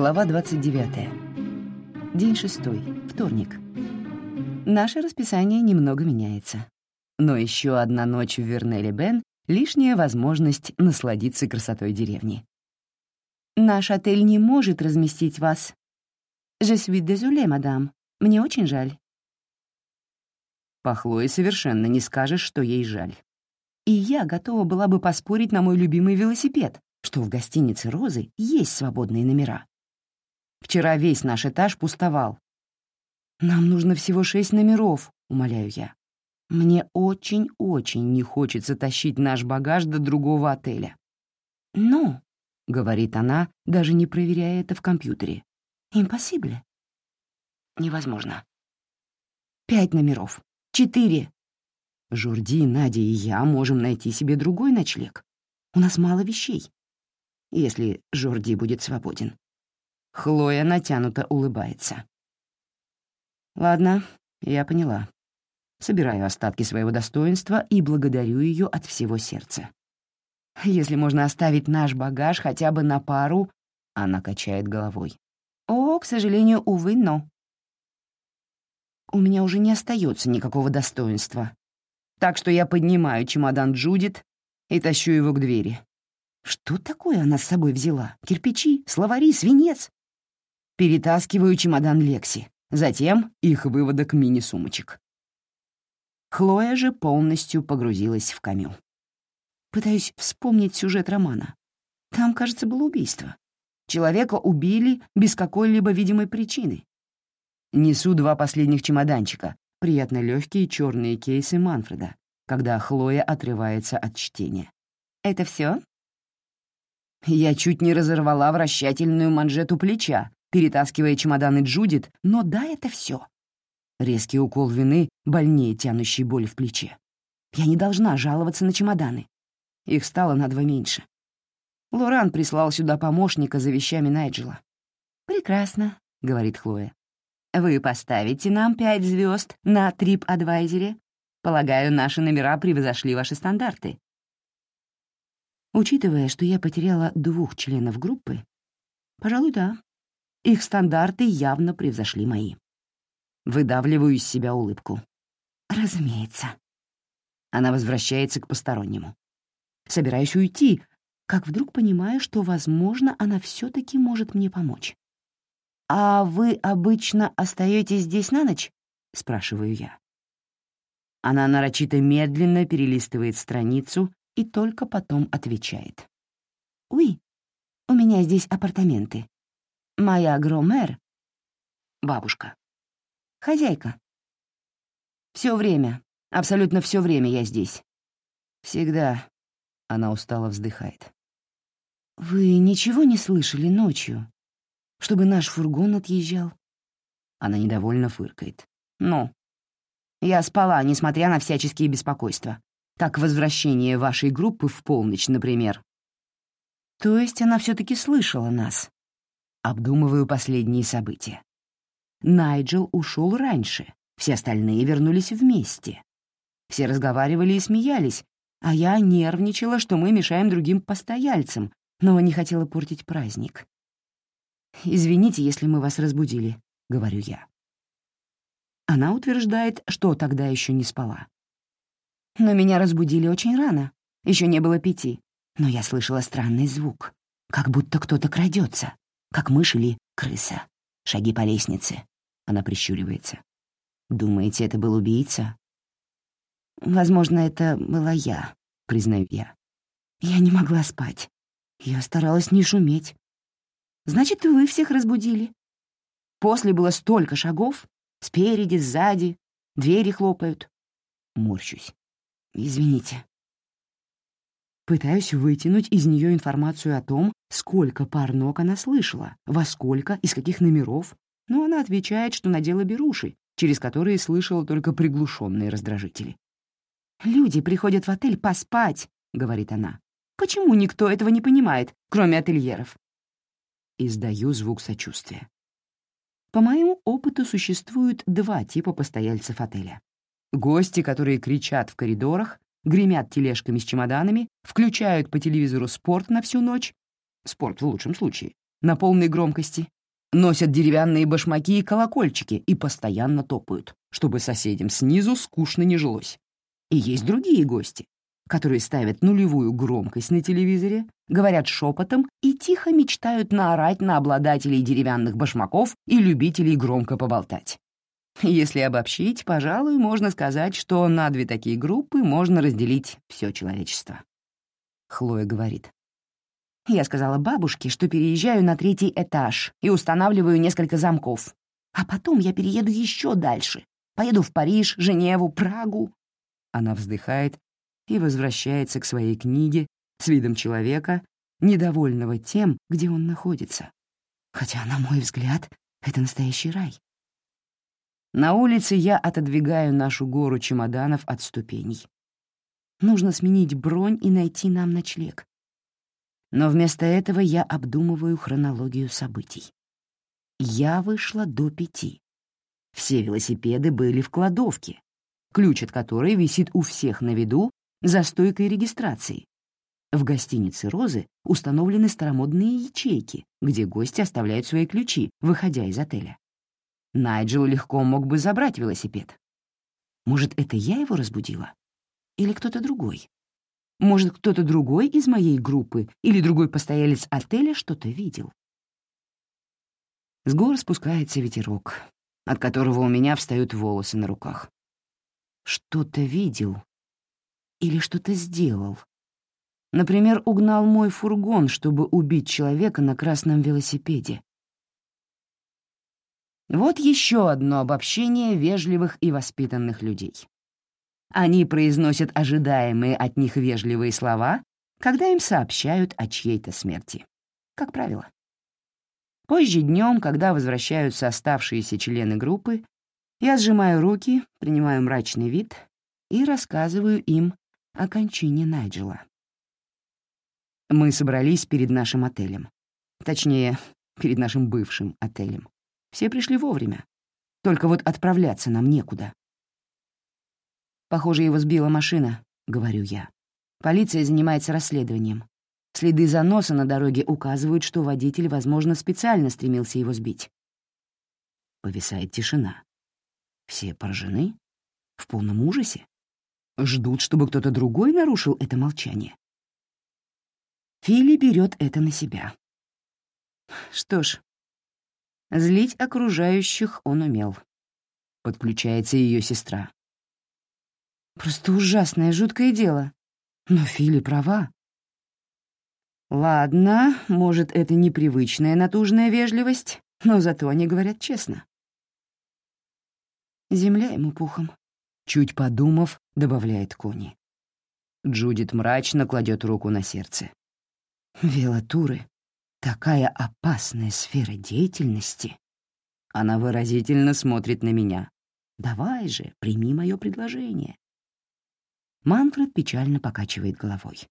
Глава 29. День шестой, вторник. Наше расписание немного меняется. Но еще одна ночь в Вернеле Бен — лишняя возможность насладиться красотой деревни. «Наш отель не может разместить вас. Je suis désolé, мадам. Мне очень жаль». По совершенно не скажешь, что ей жаль. И я готова была бы поспорить на мой любимый велосипед, что в гостинице «Розы» есть свободные номера. Вчера весь наш этаж пустовал. «Нам нужно всего шесть номеров», — умоляю я. Мне очень-очень не хочется тащить наш багаж до другого отеля. «Ну», — говорит она, даже не проверяя это в компьютере, «импосибле». Невозможно. Пять номеров. Четыре. Журди, Надя и я можем найти себе другой ночлег. У нас мало вещей. Если Журди будет свободен. Хлоя натянуто улыбается. Ладно, я поняла. Собираю остатки своего достоинства и благодарю ее от всего сердца. Если можно оставить наш багаж хотя бы на пару, она качает головой. О, к сожалению, увы, но. У меня уже не остается никакого достоинства. Так что я поднимаю чемодан Джудит и тащу его к двери. Что такое она с собой взяла? Кирпичи, словари, свинец? Перетаскиваю чемодан Лекси, затем их выводок мини-сумочек. Хлоя же полностью погрузилась в камю. Пытаюсь вспомнить сюжет романа. Там, кажется, было убийство. Человека убили без какой-либо видимой причины. Несу два последних чемоданчика, приятно легкие черные кейсы Манфреда, когда Хлоя отрывается от чтения. «Это все? Я чуть не разорвала вращательную манжету плеча, перетаскивая чемоданы Джудит, но да, это все. Резкий укол вины больнее тянущей боли в плече. Я не должна жаловаться на чемоданы. Их стало на два меньше. Лоран прислал сюда помощника за вещами Найджела. «Прекрасно», — говорит Хлоя. «Вы поставите нам пять звезд на TripAdvisor. Полагаю, наши номера превзошли ваши стандарты». Учитывая, что я потеряла двух членов группы, пожалуй, да, их стандарты явно превзошли мои. Выдавливаю из себя улыбку. Разумеется. Она возвращается к постороннему. Собираюсь уйти, как вдруг понимаю, что, возможно, она все таки может мне помочь. «А вы обычно остаетесь здесь на ночь?» — спрашиваю я. Она нарочито медленно перелистывает страницу и только потом отвечает. «Уи, у меня здесь апартаменты. Моя громер — бабушка. Хозяйка. Все время, абсолютно все время я здесь. Всегда. Она устало вздыхает. Вы ничего не слышали ночью, чтобы наш фургон отъезжал? Она недовольно фыркает. Ну, я спала, несмотря на всяческие беспокойства. Как возвращение вашей группы в полночь, например. То есть она все таки слышала нас? Обдумываю последние события. Найджел ушел раньше, все остальные вернулись вместе. Все разговаривали и смеялись, а я нервничала, что мы мешаем другим постояльцам, но не хотела портить праздник. «Извините, если мы вас разбудили», — говорю я. Она утверждает, что тогда еще не спала. Но меня разбудили очень рано, еще не было пяти, но я слышала странный звук, как будто кто-то крадется как мышь или крыса. Шаги по лестнице. Она прищуривается. Думаете, это был убийца? Возможно, это была я, признаю я. Я не могла спать. Я старалась не шуметь. Значит, вы всех разбудили. После было столько шагов. Спереди, сзади. Двери хлопают. Морщусь. Извините. Пытаюсь вытянуть из нее информацию о том, сколько пар ног она слышала, во сколько, из каких номеров, но она отвечает, что надела беруши, через которые слышала только приглушенные раздражители. «Люди приходят в отель поспать», — говорит она. «Почему никто этого не понимает, кроме ательеров?» Издаю звук сочувствия. По моему опыту существует два типа постояльцев отеля. Гости, которые кричат в коридорах гремят тележками с чемоданами, включают по телевизору спорт на всю ночь, спорт в лучшем случае, на полной громкости, носят деревянные башмаки и колокольчики и постоянно топают, чтобы соседям снизу скучно не жилось. И есть другие гости, которые ставят нулевую громкость на телевизоре, говорят шепотом и тихо мечтают наорать на обладателей деревянных башмаков и любителей громко поболтать. Если обобщить, пожалуй, можно сказать, что на две такие группы можно разделить все человечество. Хлоя говорит. Я сказала бабушке, что переезжаю на третий этаж и устанавливаю несколько замков. А потом я перееду еще дальше. Поеду в Париж, Женеву, Прагу. Она вздыхает и возвращается к своей книге с видом человека, недовольного тем, где он находится. Хотя, на мой взгляд, это настоящий рай. На улице я отодвигаю нашу гору чемоданов от ступеней. Нужно сменить бронь и найти нам ночлег. Но вместо этого я обдумываю хронологию событий. Я вышла до пяти. Все велосипеды были в кладовке, ключ от которой висит у всех на виду за стойкой регистрации. В гостинице «Розы» установлены старомодные ячейки, где гости оставляют свои ключи, выходя из отеля. Найджел легко мог бы забрать велосипед. Может, это я его разбудила? Или кто-то другой? Может, кто-то другой из моей группы или другой постоялец отеля что-то видел? С гор спускается ветерок, от которого у меня встают волосы на руках. Что-то видел или что-то сделал. Например, угнал мой фургон, чтобы убить человека на красном велосипеде. Вот еще одно обобщение вежливых и воспитанных людей. Они произносят ожидаемые от них вежливые слова, когда им сообщают о чьей-то смерти. Как правило. Позже днем, когда возвращаются оставшиеся члены группы, я сжимаю руки, принимаю мрачный вид и рассказываю им о кончине Найджела. Мы собрались перед нашим отелем. Точнее, перед нашим бывшим отелем. Все пришли вовремя. Только вот отправляться нам некуда. Похоже, его сбила машина, — говорю я. Полиция занимается расследованием. Следы заноса на дороге указывают, что водитель, возможно, специально стремился его сбить. Повисает тишина. Все поражены? В полном ужасе? Ждут, чтобы кто-то другой нарушил это молчание? Фили берет это на себя. Что ж, злить окружающих он умел. Подключается ее сестра. Просто ужасное, жуткое дело. Но Фили права. Ладно, может, это непривычная натужная вежливость, но зато они говорят честно. Земля ему пухом. Чуть подумав, добавляет Кони. Джудит мрачно кладет руку на сердце. Велотуры — такая опасная сфера деятельности. Она выразительно смотрит на меня. Давай же, прими мое предложение. Манфред печально покачивает головой.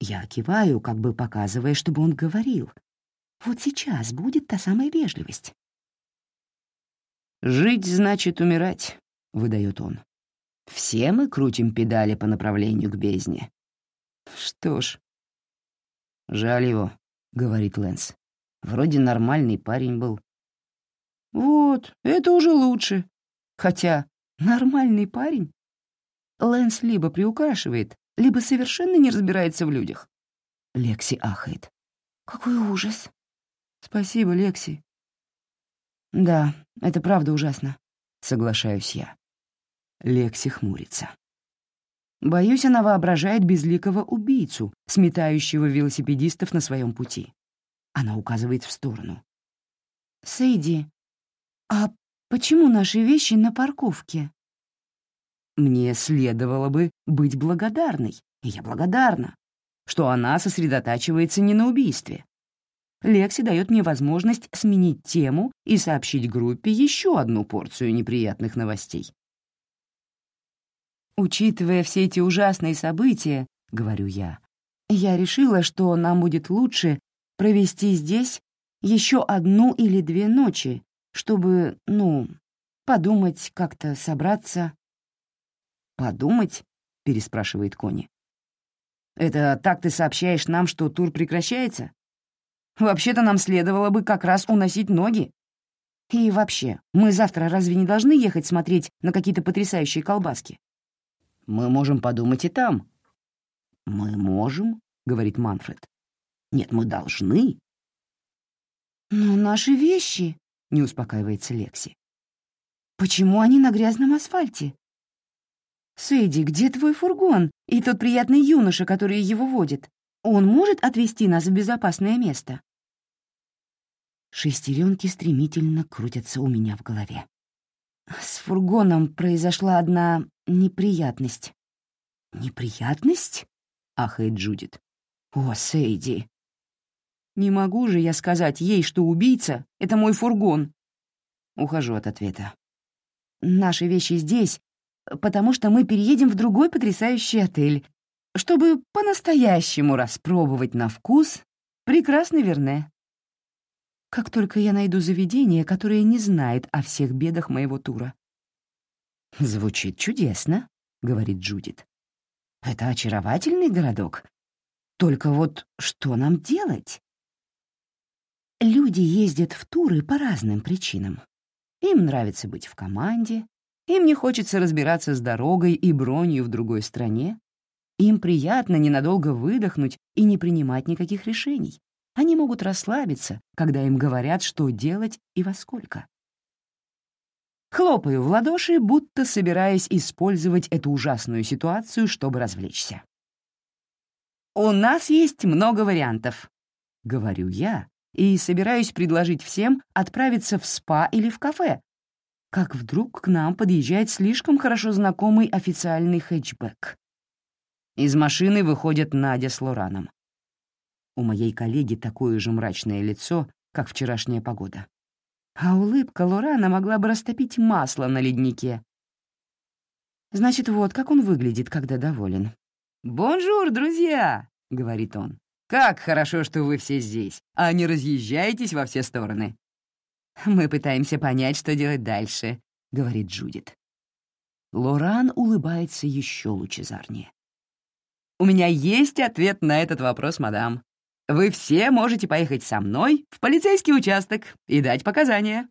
Я киваю, как бы показывая, чтобы он говорил. Вот сейчас будет та самая вежливость. «Жить значит умирать», — выдает он. «Все мы крутим педали по направлению к бездне». «Что ж...» «Жаль его», — говорит Лэнс. «Вроде нормальный парень был». «Вот, это уже лучше. Хотя, нормальный парень? Лэнс либо приукрашивает, либо совершенно не разбирается в людях. Лекси ахает. «Какой ужас!» «Спасибо, Лекси». «Да, это правда ужасно», — соглашаюсь я. Лекси хмурится. Боюсь, она воображает безликого убийцу, сметающего велосипедистов на своем пути. Она указывает в сторону. «Сэйди, а почему наши вещи на парковке?» Мне следовало бы быть благодарной, и я благодарна, что она сосредотачивается не на убийстве. Лекси дает мне возможность сменить тему и сообщить группе еще одну порцию неприятных новостей. «Учитывая все эти ужасные события, — говорю я, — я решила, что нам будет лучше провести здесь еще одну или две ночи, чтобы, ну, подумать, как-то собраться. «Подумать?» — переспрашивает Кони. «Это так ты сообщаешь нам, что тур прекращается?» Вообще-то нам следовало бы как раз уносить ноги. И вообще, мы завтра разве не должны ехать смотреть на какие-то потрясающие колбаски? Мы можем подумать и там. Мы можем, — говорит Манфред. Нет, мы должны. Но наши вещи, — не успокаивается Лекси. Почему они на грязном асфальте? Сэйди, где твой фургон и тот приятный юноша, который его водит? Он может отвезти нас в безопасное место? Шестеренки стремительно крутятся у меня в голове. С фургоном произошла одна неприятность. «Неприятность?» — ахает Джудит. «О, Сейди!» «Не могу же я сказать ей, что убийца — это мой фургон!» Ухожу от ответа. «Наши вещи здесь, потому что мы переедем в другой потрясающий отель, чтобы по-настоящему распробовать на вкус прекрасный Верне. Как только я найду заведение, которое не знает о всех бедах моего тура. «Звучит чудесно», — говорит Джудит. «Это очаровательный городок. Только вот что нам делать?» Люди ездят в туры по разным причинам. Им нравится быть в команде, им не хочется разбираться с дорогой и бронью в другой стране, им приятно ненадолго выдохнуть и не принимать никаких решений. Они могут расслабиться, когда им говорят, что делать и во сколько. Хлопаю в ладоши, будто собираясь использовать эту ужасную ситуацию, чтобы развлечься. «У нас есть много вариантов», — говорю я, и собираюсь предложить всем отправиться в спа или в кафе, как вдруг к нам подъезжает слишком хорошо знакомый официальный хэтчбэк. Из машины выходят Надя с Лораном. У моей коллеги такое же мрачное лицо, как вчерашняя погода. А улыбка Лорана могла бы растопить масло на леднике. Значит, вот как он выглядит, когда доволен. «Bonjour, друзья!» — говорит он. «Как хорошо, что вы все здесь, а не разъезжаетесь во все стороны». «Мы пытаемся понять, что делать дальше», — говорит Джудит. Лоран улыбается еще лучезарнее. «У меня есть ответ на этот вопрос, мадам. Вы все можете поехать со мной в полицейский участок и дать показания».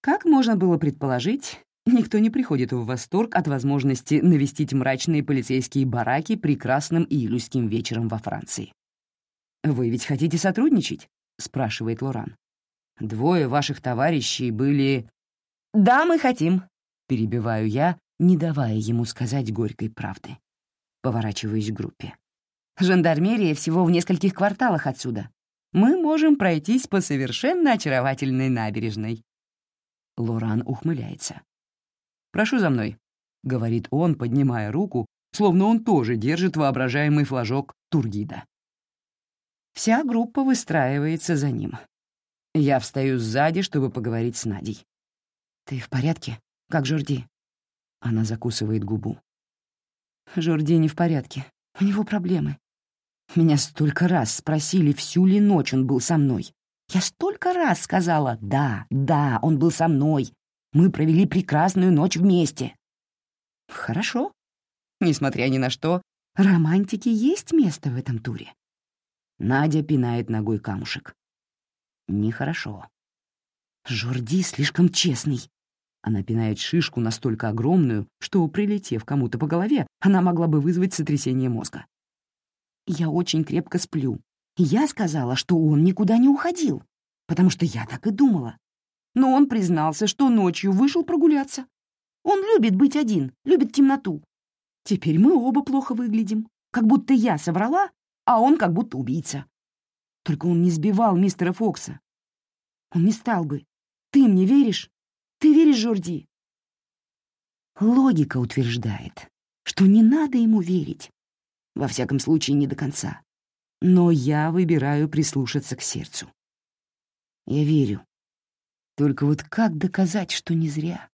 Как можно было предположить, никто не приходит в восторг от возможности навестить мрачные полицейские бараки прекрасным июльским вечером во Франции. «Вы ведь хотите сотрудничать?» — спрашивает Лоран. «Двое ваших товарищей были...» «Да, мы хотим», — перебиваю я, не давая ему сказать горькой правды. Поворачиваюсь к группе. Жандармерия всего в нескольких кварталах отсюда. Мы можем пройтись по совершенно очаровательной набережной». Лоран ухмыляется. «Прошу за мной», — говорит он, поднимая руку, словно он тоже держит воображаемый флажок Тургида. Вся группа выстраивается за ним. Я встаю сзади, чтобы поговорить с Надей. «Ты в порядке? Как Жорди?» Она закусывает губу. Жорди не в порядке. У него проблемы. Меня столько раз спросили, всю ли ночь он был со мной. Я столько раз сказала «да, да, он был со мной. Мы провели прекрасную ночь вместе». Хорошо. Несмотря ни на что, романтики есть место в этом туре. Надя пинает ногой камушек. Нехорошо. Жорди слишком честный. Она пинает шишку настолько огромную, что, прилетев кому-то по голове, она могла бы вызвать сотрясение мозга. Я очень крепко сплю. Я сказала, что он никуда не уходил, потому что я так и думала. Но он признался, что ночью вышел прогуляться. Он любит быть один, любит темноту. Теперь мы оба плохо выглядим, как будто я соврала, а он как будто убийца. Только он не сбивал мистера Фокса. Он не стал бы. Ты мне веришь? Ты веришь, Жорди? Логика утверждает, что не надо ему верить. Во всяком случае, не до конца. Но я выбираю прислушаться к сердцу. Я верю. Только вот как доказать, что не зря?